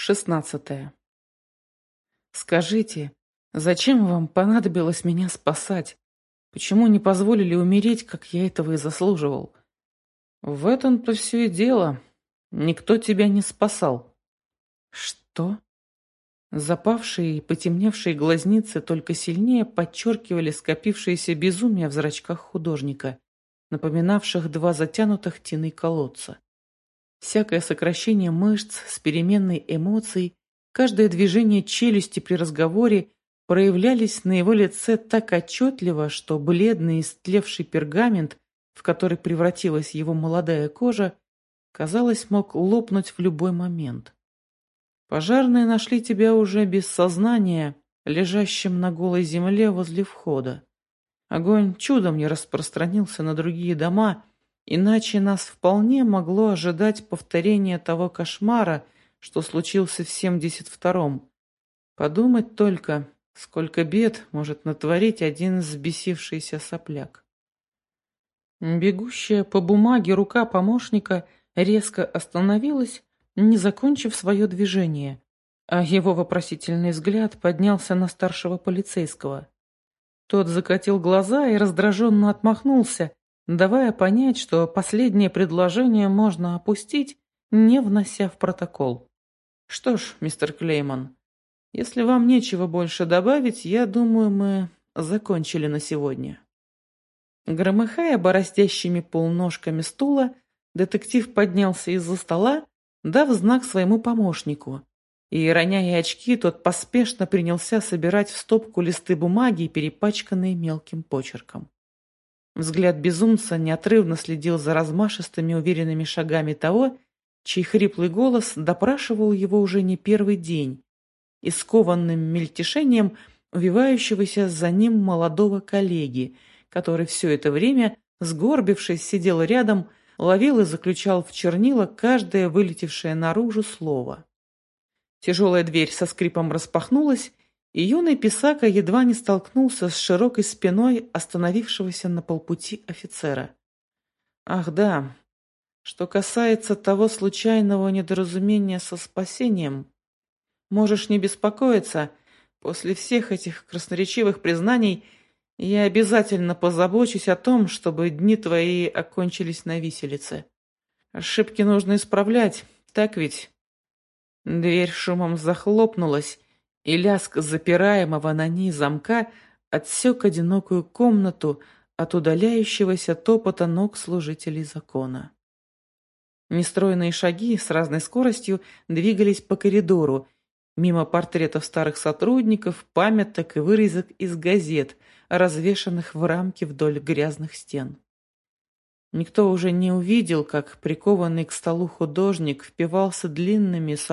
Шестнадцатое. Скажите, зачем вам понадобилось меня спасать? Почему не позволили умереть, как я этого и заслуживал? В этом-то все и дело. Никто тебя не спасал. Что? Запавшие и потемневшие глазницы только сильнее подчеркивали скопившееся безумие в зрачках художника, напоминавших два затянутых тины колодца. Всякое сокращение мышц с переменной эмоцией, каждое движение челюсти при разговоре проявлялись на его лице так отчетливо, что бледный истлевший пергамент, в который превратилась его молодая кожа, казалось, мог лопнуть в любой момент. Пожарные нашли тебя уже без сознания, лежащим на голой земле возле входа. Огонь чудом не распространился на другие дома, Иначе нас вполне могло ожидать повторение того кошмара, что случился в 72-м. Подумать только, сколько бед может натворить один взбесившийся сопляк. Бегущая по бумаге рука помощника резко остановилась, не закончив свое движение, а его вопросительный взгляд поднялся на старшего полицейского. Тот закатил глаза и раздраженно отмахнулся, давая понять, что последнее предложение можно опустить, не внося в протокол. Что ж, мистер Клейман, если вам нечего больше добавить, я думаю, мы закончили на сегодня. Громыхая бороздящими полножками стула, детектив поднялся из-за стола, дав знак своему помощнику. И, роняя очки, тот поспешно принялся собирать в стопку листы бумаги, перепачканные мелким почерком. Взгляд безумца неотрывно следил за размашистыми уверенными шагами того, чей хриплый голос допрашивал его уже не первый день, и скованным мельтешением увивающегося за ним молодого коллеги, который все это время, сгорбившись, сидел рядом, ловил и заключал в чернила каждое вылетевшее наружу слово. Тяжелая дверь со скрипом распахнулась, и юный Писака едва не столкнулся с широкой спиной остановившегося на полпути офицера. Ах да, что касается того случайного недоразумения со спасением, можешь не беспокоиться, после всех этих красноречивых признаний я обязательно позабочусь о том, чтобы дни твои окончились на виселице. Ошибки нужно исправлять, так ведь? Дверь шумом захлопнулась, и лязг запираемого на ней замка отсек одинокую комнату от удаляющегося топота ног служителей закона. Нестройные шаги с разной скоростью двигались по коридору, мимо портретов старых сотрудников, памяток и вырезок из газет, развешанных в рамке вдоль грязных стен. Никто уже не увидел, как прикованный к столу художник впивался длинными с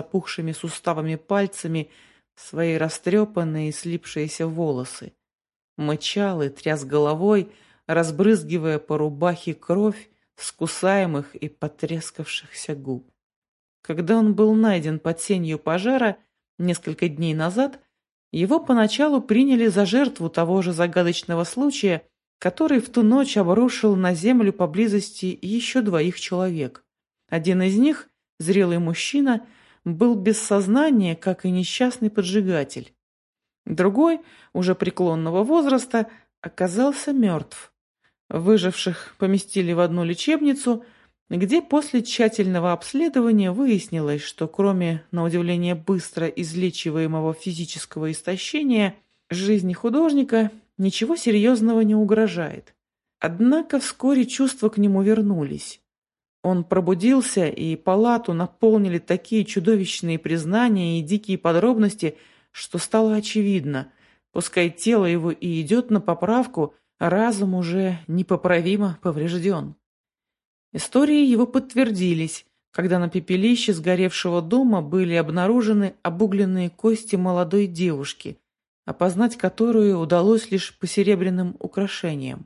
суставами пальцами свои растрепанные и слипшиеся волосы. Мычал и тряс головой, разбрызгивая по рубахе кровь с кусаемых и потрескавшихся губ. Когда он был найден под сенью пожара несколько дней назад, его поначалу приняли за жертву того же загадочного случая, который в ту ночь обрушил на землю поблизости еще двоих человек. Один из них, зрелый мужчина, был без сознания, как и несчастный поджигатель. Другой, уже преклонного возраста, оказался мертв. Выживших поместили в одну лечебницу, где после тщательного обследования выяснилось, что кроме, на удивление, быстро излечиваемого физического истощения, жизни художника ничего серьезного не угрожает. Однако вскоре чувства к нему вернулись. Он пробудился, и палату наполнили такие чудовищные признания и дикие подробности, что стало очевидно. Пускай тело его и идет на поправку, разум уже непоправимо поврежден. Истории его подтвердились, когда на пепелище сгоревшего дома были обнаружены обугленные кости молодой девушки, опознать которую удалось лишь по серебряным украшениям.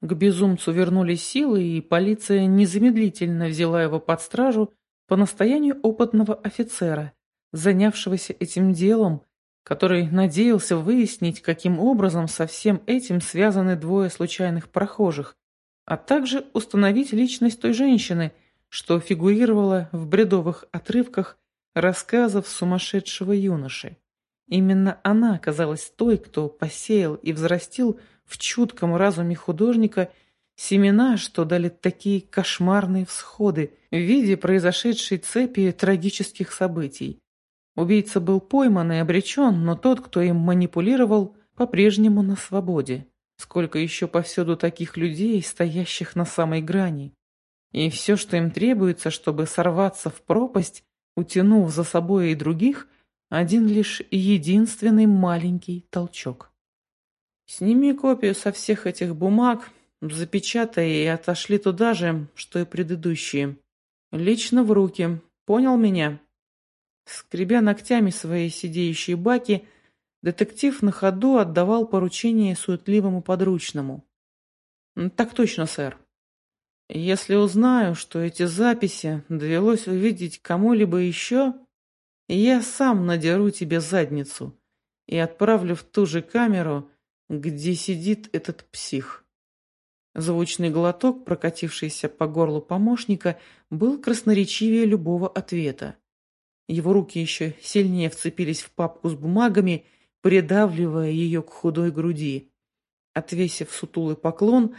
К безумцу вернулись силы, и полиция незамедлительно взяла его под стражу по настоянию опытного офицера, занявшегося этим делом, который надеялся выяснить, каким образом со всем этим связаны двое случайных прохожих, а также установить личность той женщины, что фигурировала в бредовых отрывках рассказов сумасшедшего юноши. Именно она оказалась той, кто посеял и взрастил в чутком разуме художника семена, что дали такие кошмарные всходы в виде произошедшей цепи трагических событий. Убийца был пойман и обречен, но тот, кто им манипулировал, по-прежнему на свободе. Сколько еще повсюду таких людей, стоящих на самой грани. И все, что им требуется, чтобы сорваться в пропасть, утянув за собой и других, один лишь единственный маленький толчок. Сними копию со всех этих бумаг, запечатай и отошли туда же, что и предыдущие. Лично в руки. Понял меня? Скребя ногтями свои сидеющие баки, детектив на ходу отдавал поручение суетливому подручному. «Так точно, сэр. Если узнаю, что эти записи довелось увидеть кому-либо еще, я сам надеру тебе задницу и отправлю в ту же камеру, где сидит этот псих». Звучный глоток, прокатившийся по горлу помощника, был красноречивее любого ответа. Его руки еще сильнее вцепились в папку с бумагами, придавливая ее к худой груди. Отвесив сутулый поклон,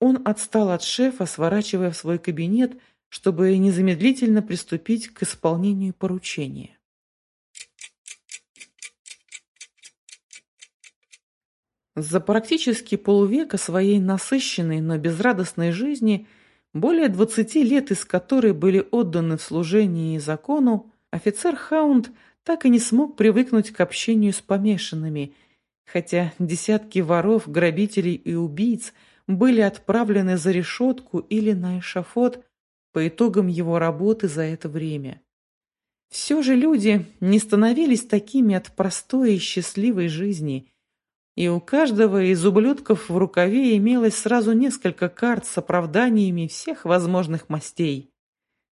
он отстал от шефа, сворачивая в свой кабинет, чтобы незамедлительно приступить к исполнению поручения. За практически полвека своей насыщенной, но безрадостной жизни, более двадцати лет из которой были отданы в служении закону, Офицер Хаунд так и не смог привыкнуть к общению с помешанными, хотя десятки воров, грабителей и убийц были отправлены за решетку или на эшафот по итогам его работы за это время. Все же люди не становились такими от простой и счастливой жизни, и у каждого из ублюдков в рукаве имелось сразу несколько карт с оправданиями всех возможных мастей.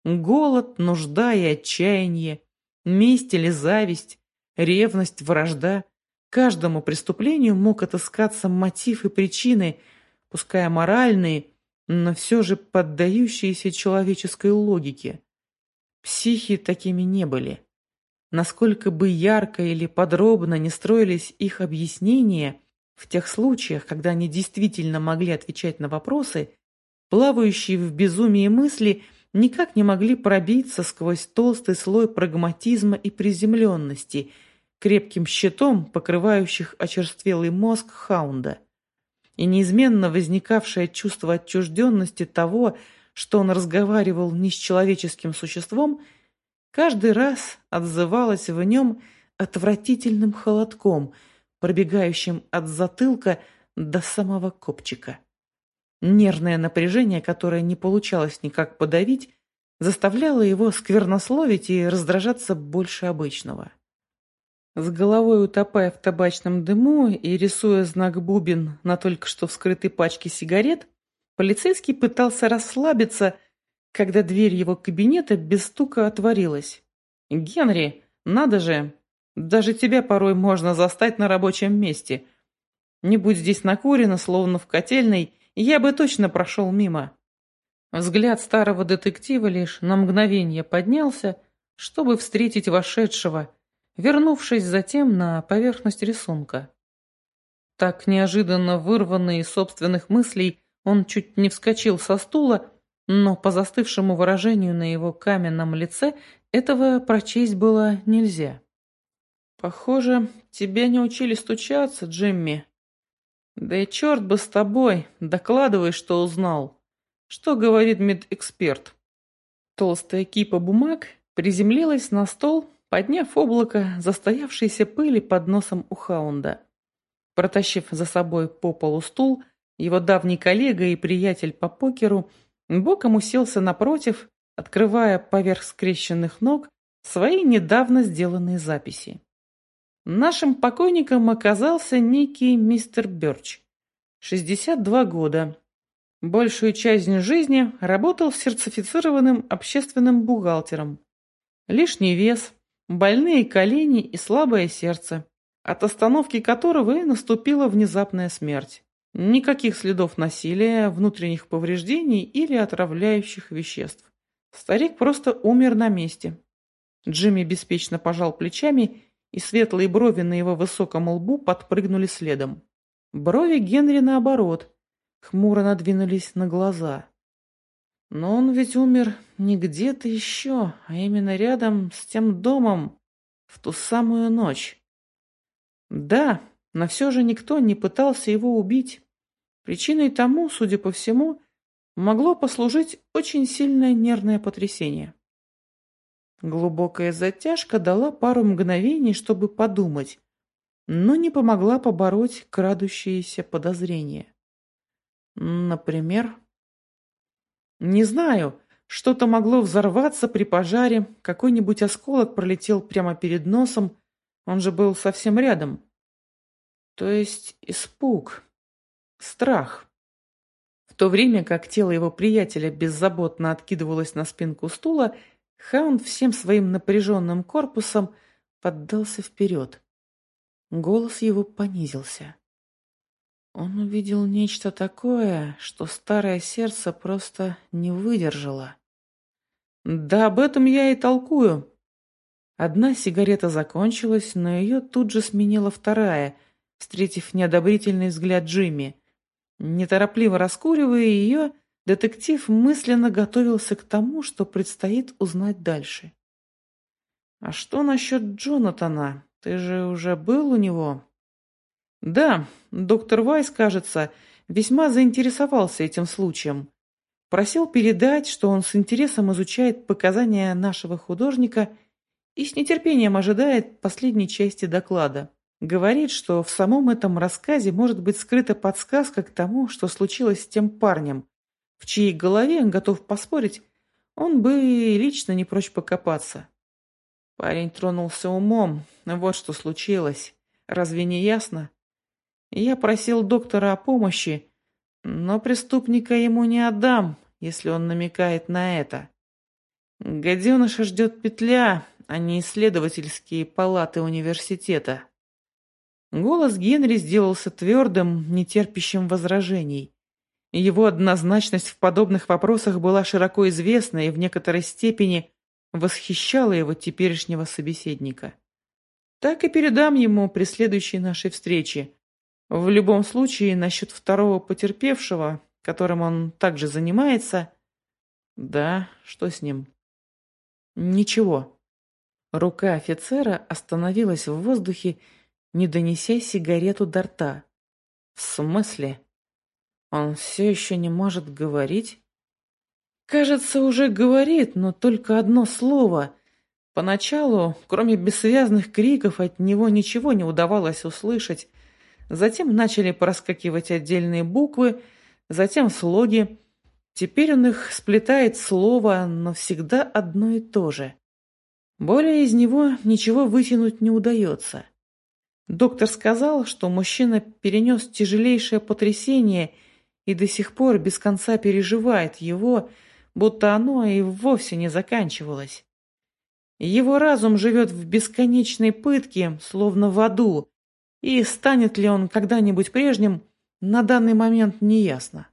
Голод, нужда и отчаяние, месть или зависть, ревность, вражда. Каждому преступлению мог отыскаться мотив и причины, пускай моральные, но все же поддающиеся человеческой логике. Психи такими не были. Насколько бы ярко или подробно не строились их объяснения, в тех случаях, когда они действительно могли отвечать на вопросы, плавающие в безумии мысли – никак не могли пробиться сквозь толстый слой прагматизма и приземленности, крепким щитом, покрывающих очерствелый мозг Хаунда. И неизменно возникавшее чувство отчужденности того, что он разговаривал не с человеческим существом, каждый раз отзывалось в нем отвратительным холодком, пробегающим от затылка до самого копчика. Нервное напряжение, которое не получалось никак подавить, заставляло его сквернословить и раздражаться больше обычного. С головой утопая в табачном дыму и рисуя знак бубен на только что вскрытой пачке сигарет, полицейский пытался расслабиться, когда дверь его кабинета без стука отворилась. «Генри, надо же! Даже тебя порой можно застать на рабочем месте. Не будь здесь накурено, словно в котельной, я бы точно прошел мимо. Взгляд старого детектива лишь на мгновение поднялся, чтобы встретить вошедшего, вернувшись затем на поверхность рисунка. Так неожиданно вырванный из собственных мыслей, он чуть не вскочил со стула, но по застывшему выражению на его каменном лице этого прочесть было нельзя. «Похоже, тебя не учили стучаться, Джимми», да и черт бы с тобой, докладывай, что узнал. Что говорит медэксперт? Толстая кипа бумаг приземлилась на стол, подняв облако застоявшейся пыли под носом у Хаунда. Протащив за собой по полу стул, его давний коллега и приятель по покеру боком уселся напротив, открывая поверх скрещенных ног свои недавно сделанные записи. Нашим покойником оказался некий мистер Бёрч. 62 года. Большую часть жизни работал сертифицированным общественным бухгалтером. Лишний вес, больные колени и слабое сердце, от остановки которого и наступила внезапная смерть. Никаких следов насилия, внутренних повреждений или отравляющих веществ. Старик просто умер на месте. Джимми беспечно пожал плечами, и светлые брови на его высоком лбу подпрыгнули следом. Брови Генри, наоборот, хмуро надвинулись на глаза. Но он ведь умер не где-то еще, а именно рядом с тем домом в ту самую ночь. Да, но все же никто не пытался его убить. Причиной тому, судя по всему, могло послужить очень сильное нервное потрясение. Глубокая затяжка дала пару мгновений, чтобы подумать, но не помогла побороть крадущиеся подозрения. Например, не знаю, что-то могло взорваться при пожаре, какой-нибудь осколок пролетел прямо перед носом, он же был совсем рядом. То есть испуг, страх. В то время как тело его приятеля беззаботно откидывалось на спинку стула, Хаунд всем своим напряженным корпусом поддался вперед. Голос его понизился. Он увидел нечто такое, что старое сердце просто не выдержало. Да об этом я и толкую. Одна сигарета закончилась, но ее тут же сменила вторая, встретив неодобрительный взгляд Джимми. Неторопливо раскуривая ее, детектив мысленно готовился к тому, что предстоит узнать дальше. «А что насчет Джонатана? Ты же уже был у него?» Да, доктор Вайс, кажется, весьма заинтересовался этим случаем. Просил передать, что он с интересом изучает показания нашего художника и с нетерпением ожидает последней части доклада. Говорит, что в самом этом рассказе может быть скрыта подсказка к тому, что случилось с тем парнем, в чьей голове, он готов поспорить, он бы лично не прочь покопаться. Парень тронулся умом, вот что случилось. Разве не ясно? Я просил доктора о помощи, но преступника ему не отдам, если он намекает на это. Гаденыша ждет петля, а не исследовательские палаты университета. Голос Генри сделался твердым, нетерпящим возражений. Его однозначность в подобных вопросах была широко известна и в некоторой степени восхищала его теперешнего собеседника. Так и передам ему при следующей нашей встрече. В любом случае, насчет второго потерпевшего, которым он также занимается... Да, что с ним? Ничего. Рука офицера остановилась в воздухе, не донеся сигарету до рта. В смысле? Он все еще не может говорить? Кажется, уже говорит, но только одно слово. Поначалу, кроме бессвязных криков, от него ничего не удавалось услышать. Затем начали проскакивать отдельные буквы, затем слоги. Теперь он их сплетает слово, но всегда одно и то же. Более из него ничего вытянуть не удается. Доктор сказал, что мужчина перенес тяжелейшее потрясение и до сих пор без конца переживает его, будто оно и вовсе не заканчивалось. Его разум живет в бесконечной пытке, словно в аду, и станет ли он когда-нибудь прежним, на данный момент не ясно.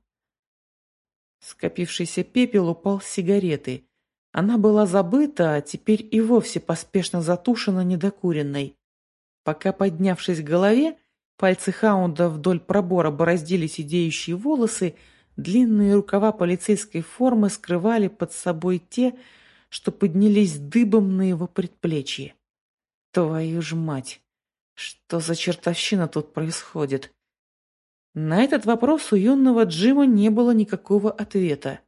Скопившийся пепел упал с сигареты. Она была забыта, а теперь и вовсе поспешно затушена недокуренной. Пока, поднявшись к голове, пальцы Хаунда вдоль пробора бороздили сидеющие волосы, длинные рукава полицейской формы скрывали под собой те, что поднялись дыбом на его предплечье. Твою ж мать! Что за чертовщина тут происходит? На этот вопрос у юного Джима не было никакого ответа.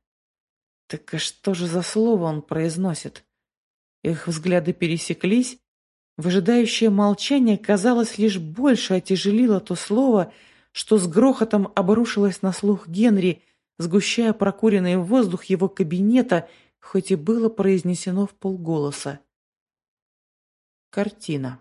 Так а что же за слово он произносит? Их взгляды пересеклись. Выжидающее молчание, казалось, лишь больше отяжелило то слово, что с грохотом обрушилось на слух Генри, сгущая прокуренный воздух его кабинета, хоть и было произнесено в полголоса. Картина.